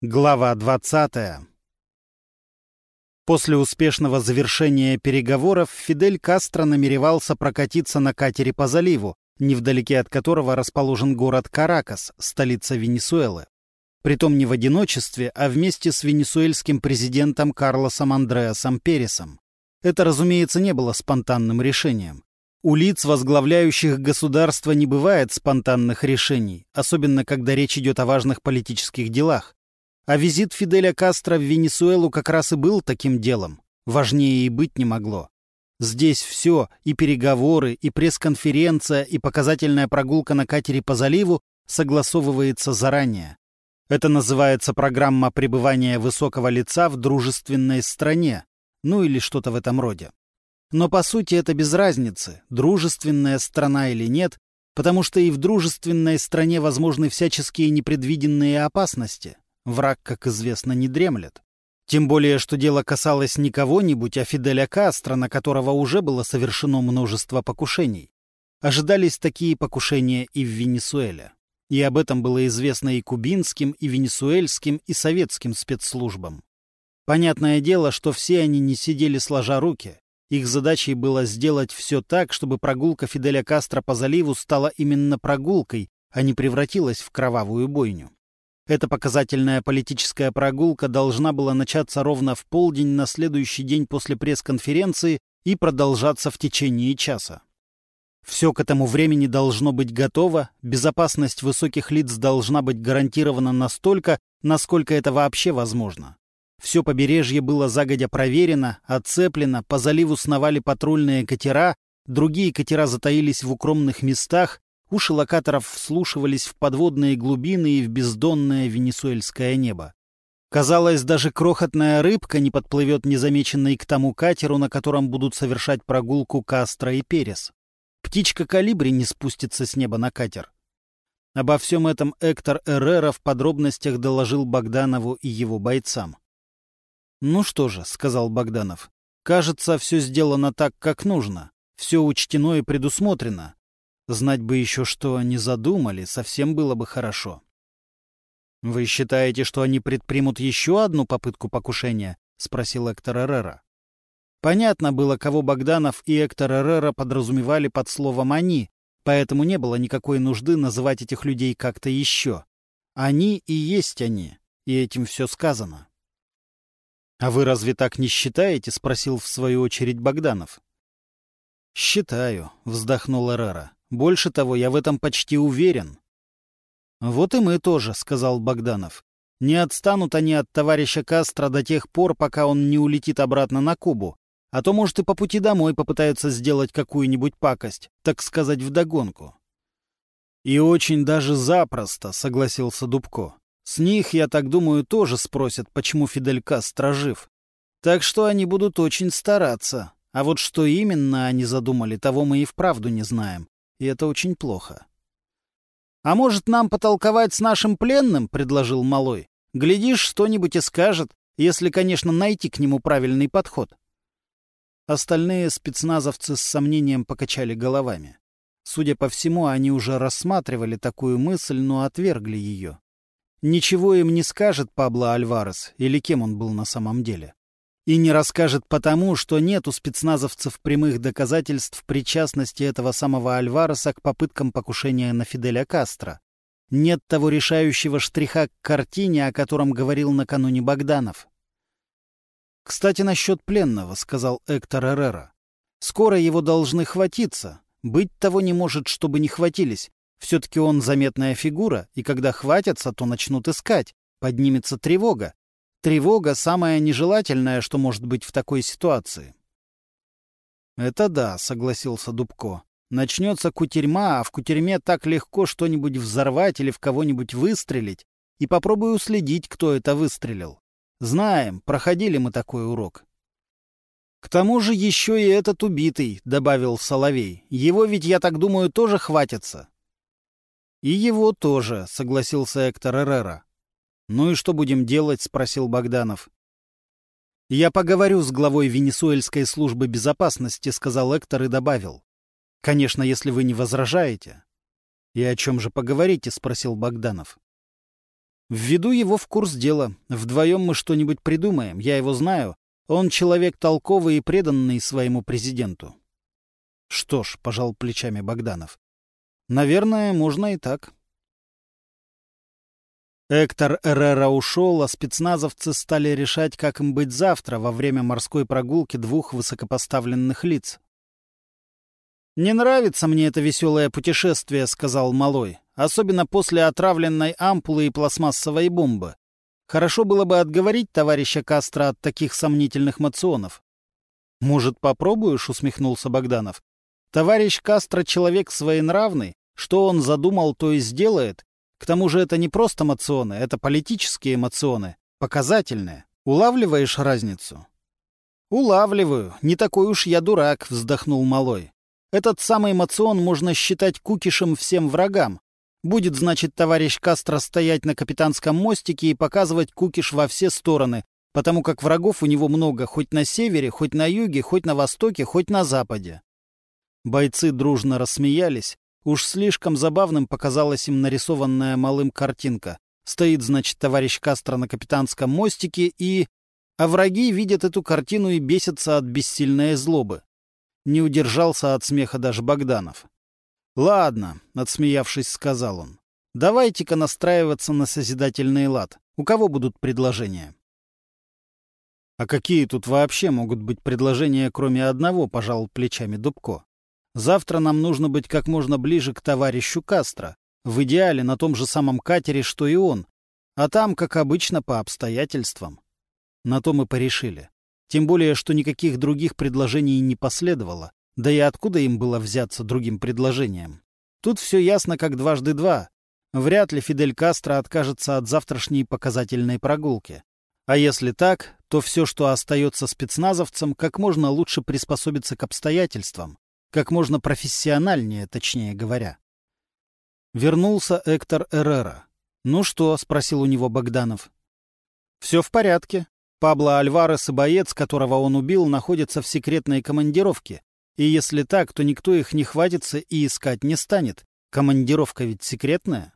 Глава 20. После успешного завершения переговоров Фидель Кастро намеревался прокатиться на катере по заливу, невдалеке от которого расположен город Каракас, столица Венесуэлы. Притом не в одиночестве, а вместе с венесуэльским президентом Карлосом Андреасом Пересом. Это, разумеется, не было спонтанным решением. У лиц, возглавляющих государство, не бывает спонтанных решений, особенно когда речь идет о важных политических делах. А визит Фиделя Кастро в Венесуэлу как раз и был таким делом. Важнее и быть не могло. Здесь все, и переговоры, и пресс-конференция, и показательная прогулка на катере по заливу согласовывается заранее. Это называется программа пребывания высокого лица в дружественной стране, ну или что-то в этом роде. Но по сути это без разницы, дружественная страна или нет, потому что и в дружественной стране возможны всяческие непредвиденные опасности. Враг, как известно, не дремлет. Тем более, что дело касалось не кого-нибудь, а Фиделя Кастро, на которого уже было совершено множество покушений. Ожидались такие покушения и в Венесуэле. И об этом было известно и кубинским, и венесуэльским, и советским спецслужбам. Понятное дело, что все они не сидели сложа руки. Их задачей было сделать все так, чтобы прогулка Фиделя Кастро по заливу стала именно прогулкой, а не превратилась в кровавую бойню. Эта показательная политическая прогулка должна была начаться ровно в полдень на следующий день после пресс-конференции и продолжаться в течение часа. Все к этому времени должно быть готово, безопасность высоких лиц должна быть гарантирована настолько, насколько это вообще возможно. Все побережье было загодя проверено, оцеплено, по заливу сновали патрульные катера, другие катера затаились в укромных местах, Уши локаторов вслушивались в подводные глубины и в бездонное венесуэльское небо. Казалось, даже крохотная рыбка не подплывет незамеченной к тому катеру, на котором будут совершать прогулку Кастро и Перес. Птичка калибри не спустится с неба на катер. Обо всем этом Эктор Эррера в подробностях доложил Богданову и его бойцам. «Ну что же», — сказал Богданов, — «кажется, все сделано так, как нужно. Все учтено и предусмотрено. Знать бы еще, что они задумали, совсем было бы хорошо. «Вы считаете, что они предпримут еще одну попытку покушения?» — спросил Эктор Эррера. Понятно было, кого Богданов и Эктор Эррера подразумевали под словом «они», поэтому не было никакой нужды называть этих людей как-то еще. Они и есть они, и этим все сказано. «А вы разве так не считаете?» — спросил в свою очередь Богданов. «Считаю», — вздохнул Эррера. Больше того, я в этом почти уверен. «Вот и мы тоже», — сказал Богданов. «Не отстанут они от товарища Кастро до тех пор, пока он не улетит обратно на Кубу. А то, может, и по пути домой попытаются сделать какую-нибудь пакость, так сказать, вдогонку». «И очень даже запросто», — согласился Дубко. «С них, я так думаю, тоже спросят, почему Фидель Кастро. Так что они будут очень стараться. А вот что именно они задумали, того мы и вправду не знаем и это очень плохо. «А может, нам потолковать с нашим пленным?» — предложил Малой. «Глядишь, что-нибудь и скажет, если, конечно, найти к нему правильный подход». Остальные спецназовцы с сомнением покачали головами. Судя по всему, они уже рассматривали такую мысль, но отвергли ее. Ничего им не скажет Пабло Альварес, или кем он был на самом деле. И не расскажет потому, что нет у спецназовцев прямых доказательств причастности этого самого Альвареса к попыткам покушения на Фиделя Кастро. Нет того решающего штриха к картине, о котором говорил накануне Богданов. «Кстати, насчет пленного», — сказал Эктор Эррера. «Скоро его должны хватиться. Быть того не может, чтобы не хватились. Все-таки он заметная фигура, и когда хватятся, то начнут искать. Поднимется тревога. Тревога — самое нежелательное, что может быть в такой ситуации. «Это да», — согласился Дубко. «Начнется кутерьма, а в кутерьме так легко что-нибудь взорвать или в кого-нибудь выстрелить. И попробую уследить, кто это выстрелил. Знаем, проходили мы такой урок». «К тому же еще и этот убитый», — добавил Соловей. «Его ведь, я так думаю, тоже хватится». «И его тоже», — согласился Эктор Эррера. «Ну и что будем делать?» — спросил Богданов. «Я поговорю с главой Венесуэльской службы безопасности», — сказал Эктор и добавил. «Конечно, если вы не возражаете». «И о чем же поговорите?» — спросил Богданов. Введу его в курс дела. Вдвоем мы что-нибудь придумаем. Я его знаю. Он человек толковый и преданный своему президенту. Что ж, пожал плечами Богданов. Наверное, можно и так. Эктор Эррера ушел, а спецназовцы стали решать, как им быть завтра во время морской прогулки двух высокопоставленных лиц. «Не нравится мне это веселое путешествие», — сказал Малой, «особенно после отравленной ампулы и пластмассовой бомбы. Хорошо было бы отговорить товарища Кастро от таких сомнительных мационов». «Может, попробуешь?» — усмехнулся Богданов. «Товарищ Кастро человек своенравный. Что он задумал, то и сделает. К тому же это не просто мационы, это политические мационы, показательные. Улавливаешь разницу? Улавливаю. Не такой уж я дурак, вздохнул Малой. Этот самый мацион можно считать кукишем всем врагам. Будет, значит, товарищ Кастро стоять на капитанском мостике и показывать кукиш во все стороны, потому как врагов у него много хоть на севере, хоть на юге, хоть на востоке, хоть на западе. Бойцы дружно рассмеялись, Уж слишком забавным показалась им нарисованная малым картинка. Стоит, значит, товарищ Кастро на капитанском мостике и... А враги видят эту картину и бесятся от бессильной злобы. Не удержался от смеха даже Богданов. «Ладно», — отсмеявшись, сказал он. «Давайте-ка настраиваться на созидательный лад. У кого будут предложения?» «А какие тут вообще могут быть предложения, кроме одного?» — пожал плечами Дубко. Завтра нам нужно быть как можно ближе к товарищу Кастро. В идеале на том же самом катере, что и он. А там, как обычно, по обстоятельствам. На то мы порешили. Тем более, что никаких других предложений не последовало. Да и откуда им было взяться другим предложением? Тут все ясно, как дважды два. Вряд ли Фидель Кастро откажется от завтрашней показательной прогулки. А если так, то все, что остается спецназовцам, как можно лучше приспособиться к обстоятельствам. Как можно профессиональнее, точнее говоря. Вернулся Эктор Эррера. «Ну что?» — спросил у него Богданов. «Все в порядке. Пабло Альварес и боец, которого он убил, находятся в секретной командировке. И если так, то никто их не хватится и искать не станет. Командировка ведь секретная».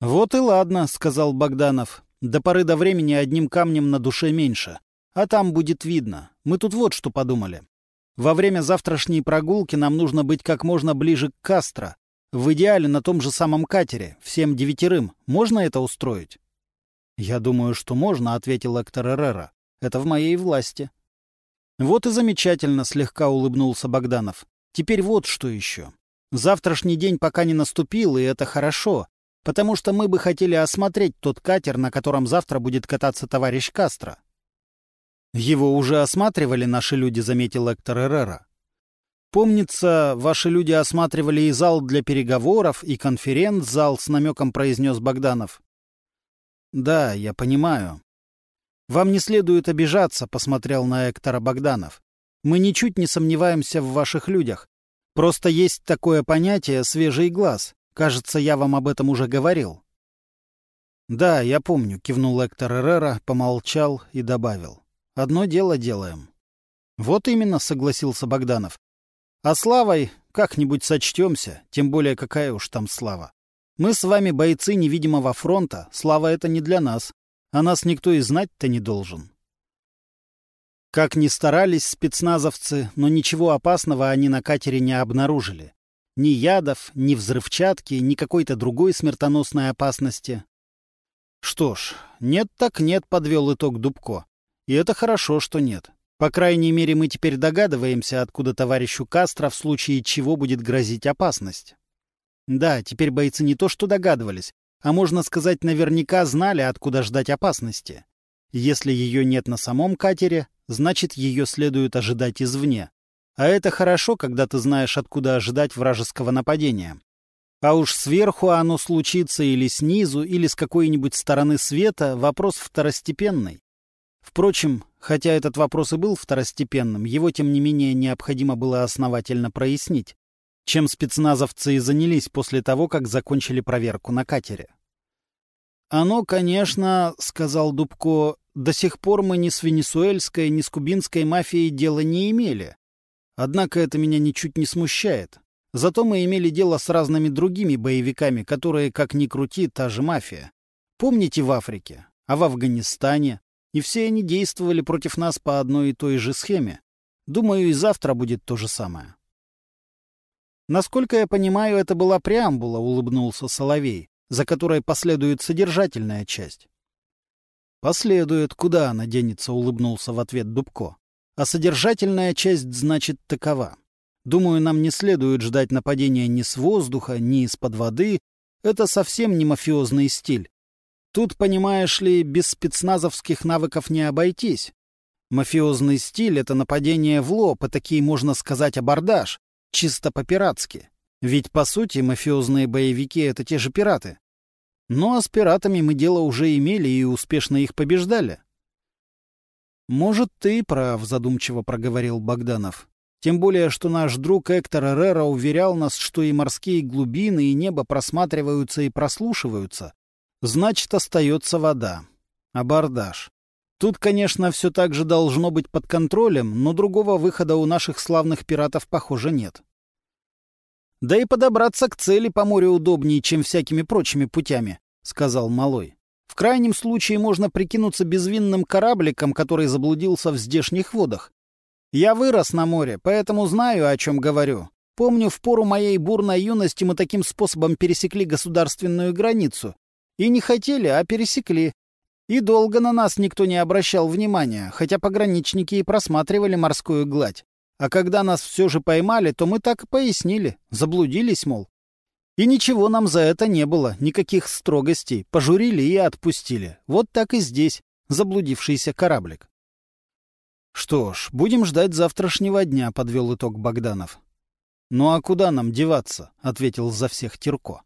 «Вот и ладно», — сказал Богданов. «До поры до времени одним камнем на душе меньше. А там будет видно. Мы тут вот что подумали. Во время завтрашней прогулки нам нужно быть как можно ближе к Кастро. В идеале на том же самом катере, всем девятерым. Можно это устроить? — Я думаю, что можно, — ответил Эктор Эррера. — Это в моей власти. — Вот и замечательно, — слегка улыбнулся Богданов. — Теперь вот что еще. Завтрашний день пока не наступил, и это хорошо, потому что мы бы хотели осмотреть тот катер, на котором завтра будет кататься товарищ Кастро. Его уже осматривали наши люди, заметил Эктор Эррера. Помнится, ваши люди осматривали и зал для переговоров, и конференц-зал, с намеком произнес Богданов. Да, я понимаю. Вам не следует обижаться, посмотрел на Эктора Богданов. Мы ничуть не сомневаемся в ваших людях. Просто есть такое понятие «свежий глаз». Кажется, я вам об этом уже говорил. «Да, я помню», — кивнул Эктор Эррера, помолчал и добавил. Одно дело делаем. Вот именно, согласился Богданов. А славой как-нибудь сочтемся, тем более какая уж там слава. Мы с вами бойцы невидимого фронта, слава это не для нас, а нас никто и знать-то не должен. Как ни старались спецназовцы, но ничего опасного они на катере не обнаружили. Ни ядов, ни взрывчатки, ни какой-то другой смертоносной опасности. Что ж, нет так нет, подвел итог Дубко. И это хорошо, что нет. По крайней мере, мы теперь догадываемся, откуда товарищу Кастро в случае чего будет грозить опасность. Да, теперь бойцы не то что догадывались, а можно сказать, наверняка знали, откуда ждать опасности. Если ее нет на самом катере, значит, ее следует ожидать извне. А это хорошо, когда ты знаешь, откуда ожидать вражеского нападения. А уж сверху оно случится или снизу, или с какой-нибудь стороны света, вопрос второстепенный. Впрочем, хотя этот вопрос и был второстепенным, его, тем не менее, необходимо было основательно прояснить, чем спецназовцы и занялись после того, как закончили проверку на катере. «Оно, конечно, — сказал Дубко, — до сих пор мы ни с венесуэльской, ни с кубинской мафией дела не имели. Однако это меня ничуть не смущает. Зато мы имели дело с разными другими боевиками, которые, как ни крути, та же мафия. Помните в Африке, а в Афганистане? И все они действовали против нас по одной и той же схеме. Думаю, и завтра будет то же самое. Насколько я понимаю, это была преамбула, улыбнулся Соловей, за которой последует содержательная часть. Последует, куда она денется, улыбнулся в ответ Дубко. А содержательная часть значит такова. Думаю, нам не следует ждать нападения ни с воздуха, ни из-под воды. Это совсем не мафиозный стиль. Тут, понимаешь ли, без спецназовских навыков не обойтись. Мафиозный стиль — это нападение в лоб, и такие, можно сказать, абордаж. Чисто по-пиратски. Ведь, по сути, мафиозные боевики — это те же пираты. Ну а с пиратами мы дело уже имели и успешно их побеждали. «Может, ты прав», — задумчиво проговорил Богданов. «Тем более, что наш друг Эктор Эррера уверял нас, что и морские глубины, и небо просматриваются и прослушиваются. Значит, остается вода. Абордаж. Тут, конечно, все так же должно быть под контролем, но другого выхода у наших славных пиратов, похоже, нет. Да и подобраться к цели по морю удобнее, чем всякими прочими путями, — сказал Малой. В крайнем случае можно прикинуться безвинным корабликом, который заблудился в здешних водах. Я вырос на море, поэтому знаю, о чем говорю. Помню, в пору моей бурной юности мы таким способом пересекли государственную границу. И не хотели, а пересекли. И долго на нас никто не обращал внимания, хотя пограничники и просматривали морскую гладь. А когда нас все же поймали, то мы так и пояснили. Заблудились, мол. И ничего нам за это не было, никаких строгостей. Пожурили и отпустили. Вот так и здесь, заблудившийся кораблик. «Что ж, будем ждать завтрашнего дня», — подвел итог Богданов. «Ну а куда нам деваться?» — ответил за всех Терко.